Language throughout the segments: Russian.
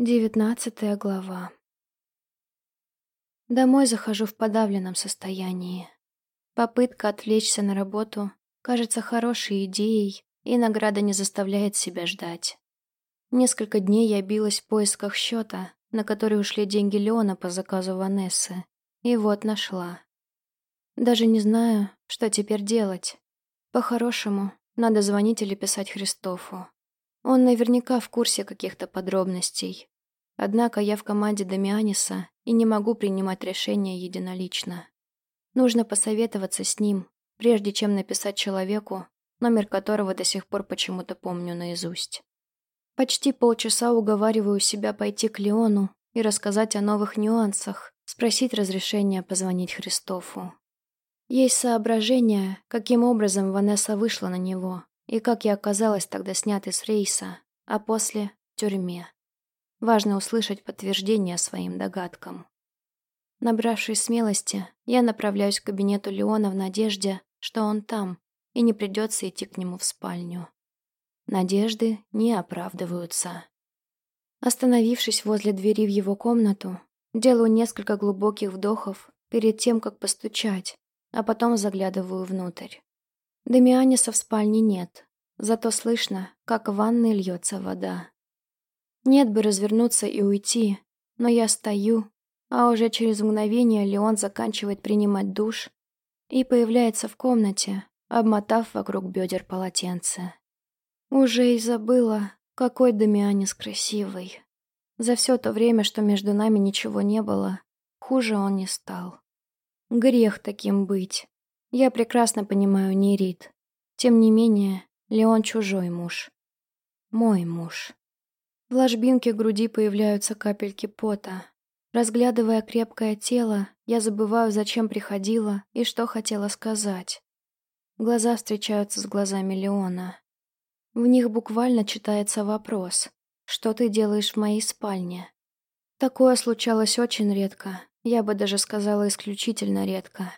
Девятнадцатая глава. Домой захожу в подавленном состоянии. Попытка отвлечься на работу кажется хорошей идеей, и награда не заставляет себя ждать. Несколько дней я билась в поисках счета, на который ушли деньги Леона по заказу Ванессы, и вот нашла. Даже не знаю, что теперь делать. По-хорошему, надо звонить или писать Христофу. Он наверняка в курсе каких-то подробностей. Однако я в команде Дамианиса и не могу принимать решения единолично. Нужно посоветоваться с ним, прежде чем написать человеку, номер которого до сих пор почему-то помню наизусть. Почти полчаса уговариваю себя пойти к Леону и рассказать о новых нюансах, спросить разрешения позвонить Христофу. Есть соображение, каким образом Ванесса вышла на него, и как я оказалась тогда снятой с рейса, а после — в тюрьме. Важно услышать подтверждение своим догадкам. Набравшись смелости, я направляюсь к кабинету Леона в надежде, что он там, и не придется идти к нему в спальню. Надежды не оправдываются. Остановившись возле двери в его комнату, делаю несколько глубоких вдохов перед тем, как постучать, а потом заглядываю внутрь. Дамианиса в спальне нет, зато слышно, как в ванной льется вода. Нет бы развернуться и уйти, но я стою, а уже через мгновение Леон заканчивает принимать душ и появляется в комнате, обмотав вокруг бедер полотенце. Уже и забыла, какой Дамианис красивый. За все то время, что между нами ничего не было, хуже он не стал. Грех таким быть. Я прекрасно понимаю Нерит. Тем не менее, Леон чужой муж. Мой муж. В ложбинке груди появляются капельки пота. Разглядывая крепкое тело, я забываю, зачем приходила и что хотела сказать. Глаза встречаются с глазами Леона. В них буквально читается вопрос «Что ты делаешь в моей спальне?» Такое случалось очень редко, я бы даже сказала исключительно редко.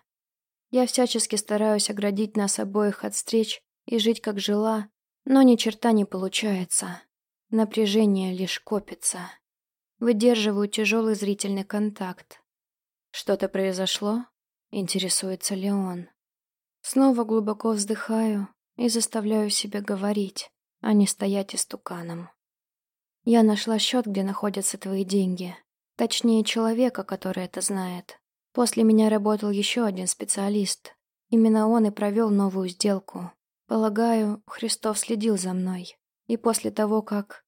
Я всячески стараюсь оградить нас обоих от встреч и жить как жила, но ни черта не получается. Напряжение лишь копится. Выдерживаю тяжелый зрительный контакт. «Что-то произошло?» — интересуется Леон. Снова глубоко вздыхаю и заставляю себя говорить, а не стоять истуканом. Я нашла счет, где находятся твои деньги. Точнее, человека, который это знает. После меня работал еще один специалист. Именно он и провел новую сделку. Полагаю, Христов следил за мной. И после того, как...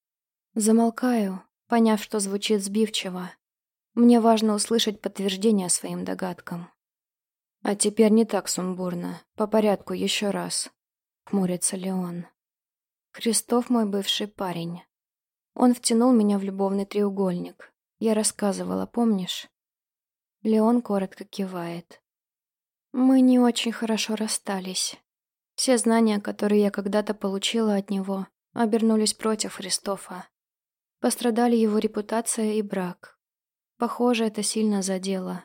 Замолкаю, поняв, что звучит сбивчиво. Мне важно услышать подтверждение своим догадкам. А теперь не так сумбурно. По порядку еще раз. Хмурится Леон. Христов мой бывший парень. Он втянул меня в любовный треугольник. Я рассказывала, помнишь? Леон коротко кивает. Мы не очень хорошо расстались. Все знания, которые я когда-то получила от него, обернулись против Христофа. Пострадали его репутация и брак. Похоже, это сильно задело.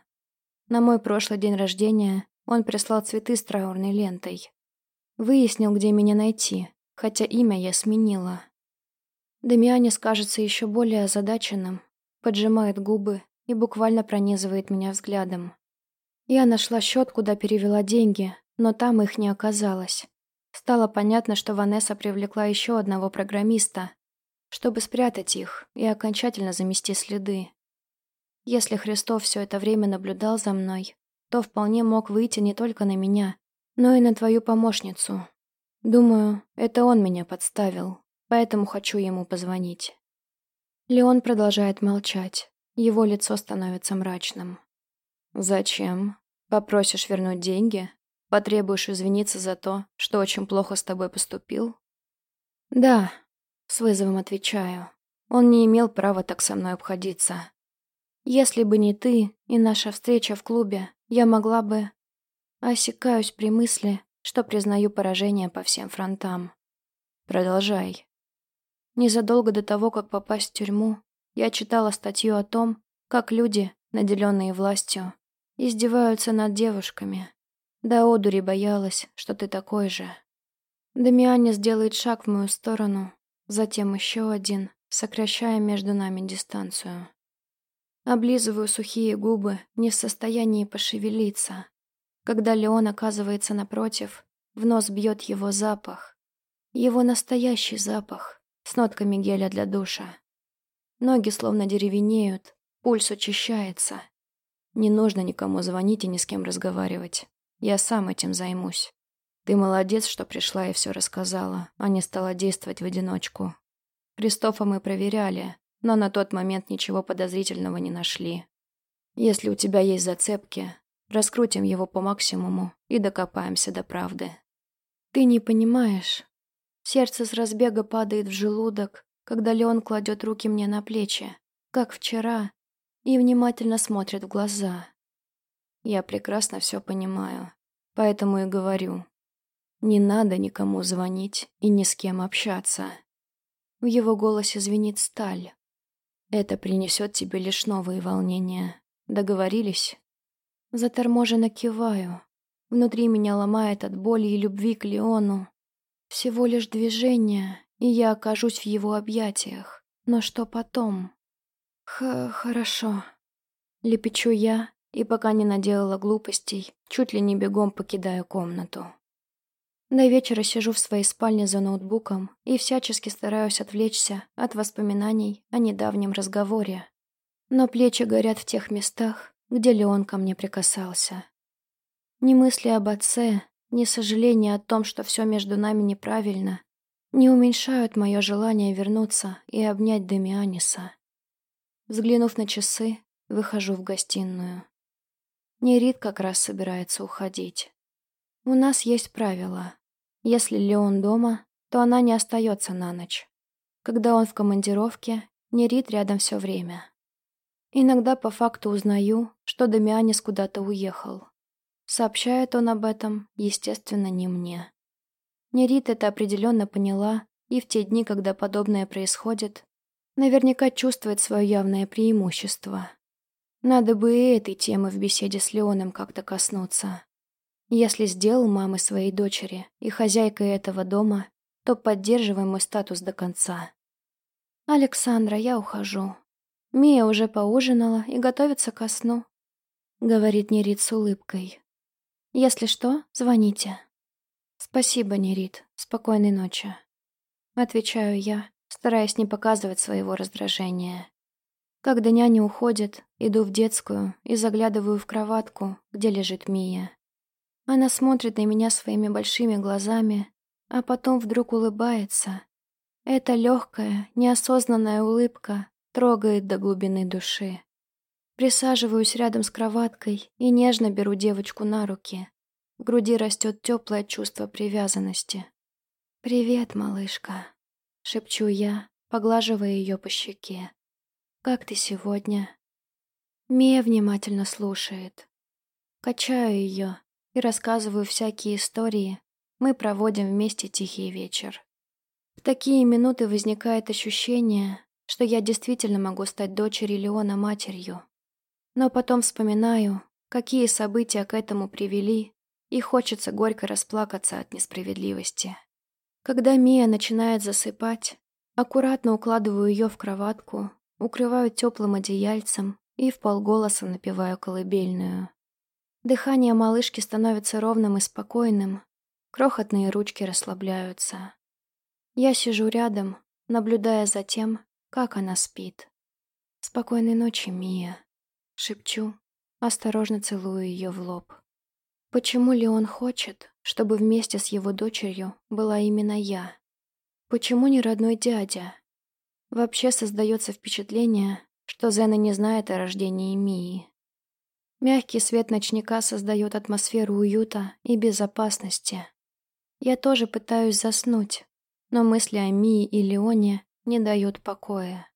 На мой прошлый день рождения он прислал цветы с траурной лентой. Выяснил, где меня найти, хотя имя я сменила. Дамианис кажется еще более озадаченным, поджимает губы и буквально пронизывает меня взглядом. Я нашла счет, куда перевела деньги, но там их не оказалось. Стало понятно, что Ванесса привлекла еще одного программиста, чтобы спрятать их и окончательно замести следы. Если Христов все это время наблюдал за мной, то вполне мог выйти не только на меня, но и на твою помощницу. Думаю, это он меня подставил, поэтому хочу ему позвонить. Леон продолжает молчать. Его лицо становится мрачным. «Зачем? Попросишь вернуть деньги? Потребуешь извиниться за то, что очень плохо с тобой поступил?» «Да», — с вызовом отвечаю. «Он не имел права так со мной обходиться. Если бы не ты и наша встреча в клубе, я могла бы...» Осекаюсь при мысли, что признаю поражение по всем фронтам. «Продолжай». Незадолго до того, как попасть в тюрьму, я читала статью о том, как люди, наделенные властью, издеваются над девушками. До одури боялась, что ты такой же. Дамиане сделает шаг в мою сторону, затем еще один, сокращая между нами дистанцию. Облизываю сухие губы, не в состоянии пошевелиться. Когда Леон оказывается напротив, в нос бьет его запах. Его настоящий запах, с нотками геля для душа. Ноги словно деревенеют, пульс учащается. Не нужно никому звонить и ни с кем разговаривать. Я сам этим займусь. Ты молодец, что пришла и все рассказала, а не стала действовать в одиночку. Кристофа мы проверяли, но на тот момент ничего подозрительного не нашли. Если у тебя есть зацепки, раскрутим его по максимуму и докопаемся до правды. Ты не понимаешь. Сердце с разбега падает в желудок, когда Леон кладет руки мне на плечи, как вчера, и внимательно смотрит в глаза. Я прекрасно все понимаю, поэтому и говорю. Не надо никому звонить и ни с кем общаться. В его голосе звенит сталь. Это принесет тебе лишь новые волнения. Договорились? Заторможенно киваю. Внутри меня ломает от боли и любви к Леону. Всего лишь движение, и я окажусь в его объятиях. Но что потом? Х хорошо. Лепечу я, и пока не наделала глупостей, чуть ли не бегом покидаю комнату. До вечера сижу в своей спальне за ноутбуком и всячески стараюсь отвлечься от воспоминаний о недавнем разговоре. Но плечи горят в тех местах, где Леон ко мне прикасался. Ни мысли об отце, ни сожаления о том, что все между нами неправильно, не уменьшают мое желание вернуться и обнять Демианиса. Взглянув на часы, выхожу в гостиную. Нерит как раз собирается уходить. У нас есть правило. Если Леон дома, то она не остается на ночь. Когда он в командировке, Нерит рядом все время. Иногда по факту узнаю, что Дамианис куда-то уехал. Сообщает он об этом, естественно, не мне. Нерит это определенно поняла, и в те дни, когда подобное происходит, наверняка чувствует свое явное преимущество. Надо бы и этой темы в беседе с Леоном как-то коснуться. Если сделал мамы своей дочери и хозяйкой этого дома, то поддерживай мой статус до конца. «Александра, я ухожу. Мия уже поужинала и готовится ко сну», — говорит Нерит с улыбкой. «Если что, звоните». «Спасибо, Нерит. Спокойной ночи». Отвечаю я, стараясь не показывать своего раздражения. Когда няня уходит, иду в детскую и заглядываю в кроватку, где лежит Мия. Она смотрит на меня своими большими глазами, а потом вдруг улыбается. Эта легкая, неосознанная улыбка трогает до глубины души. Присаживаюсь рядом с кроваткой и нежно беру девочку на руки. В груди растет теплое чувство привязанности. «Привет, малышка», — шепчу я, поглаживая ее по щеке. «Как ты сегодня?» Мия внимательно слушает. Качаю ее, и рассказываю всякие истории, мы проводим вместе тихий вечер. В такие минуты возникает ощущение, что я действительно могу стать дочерью Леона матерью. Но потом вспоминаю, какие события к этому привели, и хочется горько расплакаться от несправедливости. Когда Мия начинает засыпать, аккуратно укладываю ее в кроватку, укрываю теплым одеяльцем и в полголоса напеваю колыбельную. Дыхание малышки становится ровным и спокойным, крохотные ручки расслабляются. Я сижу рядом, наблюдая за тем, как она спит. «Спокойной ночи, Мия», — шепчу, осторожно целую ее в лоб. Почему ли он хочет, чтобы вместе с его дочерью была именно я? Почему не родной дядя? Вообще создается впечатление, что Зена не знает о рождении Мии. Мягкий свет ночника создает атмосферу уюта и безопасности. Я тоже пытаюсь заснуть, но мысли о Мии и Леоне не дают покоя.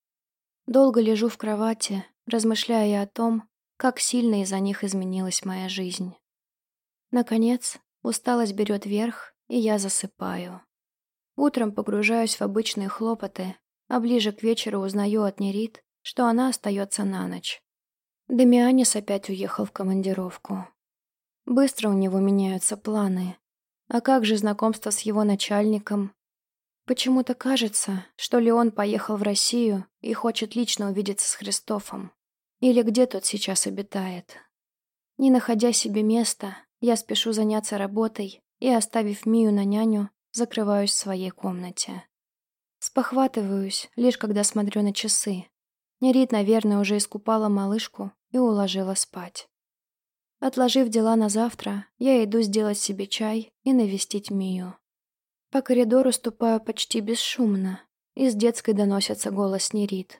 Долго лежу в кровати, размышляя о том, как сильно из-за них изменилась моя жизнь. Наконец, усталость берет верх, и я засыпаю. Утром погружаюсь в обычные хлопоты, а ближе к вечеру узнаю от Нерит, что она остается на ночь. Демианис опять уехал в командировку. Быстро у него меняются планы. А как же знакомство с его начальником? Почему-то кажется, что Леон поехал в Россию и хочет лично увидеться с Христофом. Или где тот сейчас обитает. Не находя себе места, я спешу заняться работой и, оставив Мию на няню, закрываюсь в своей комнате. Спохватываюсь, лишь когда смотрю на часы. Нерит, наверное, уже искупала малышку и уложила спать. Отложив дела на завтра, я иду сделать себе чай и навестить Мию. По коридору ступаю почти бесшумно. Из детской доносится голос Нерит.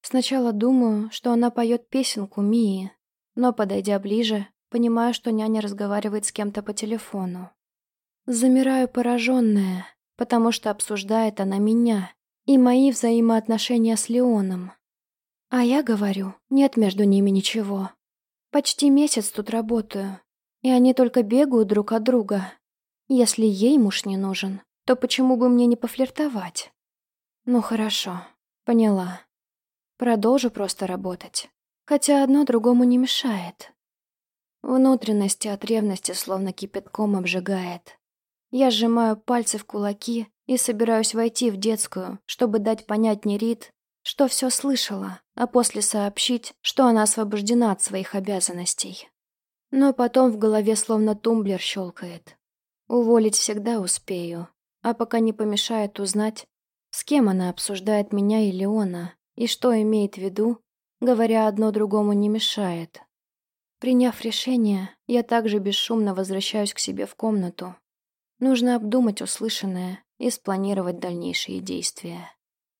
Сначала думаю, что она поет песенку Мии, но, подойдя ближе, понимаю, что няня разговаривает с кем-то по телефону. Замираю пораженная, потому что обсуждает она меня и мои взаимоотношения с Леоном. А я говорю, нет между ними ничего. Почти месяц тут работаю, и они только бегают друг от друга. Если ей муж не нужен, то почему бы мне не пофлиртовать? Ну хорошо, поняла. Продолжу просто работать. Хотя одно другому не мешает. Внутренности от ревности словно кипятком обжигает. Я сжимаю пальцы в кулаки и собираюсь войти в детскую, чтобы дать понять Нерит, что все слышала, а после сообщить, что она освобождена от своих обязанностей. Но потом в голове словно тумблер щелкает. Уволить всегда успею, а пока не помешает узнать, с кем она обсуждает меня и Леона, и что имеет в виду, говоря одно другому не мешает. Приняв решение, я также бесшумно возвращаюсь к себе в комнату. Нужно обдумать услышанное и спланировать дальнейшие действия.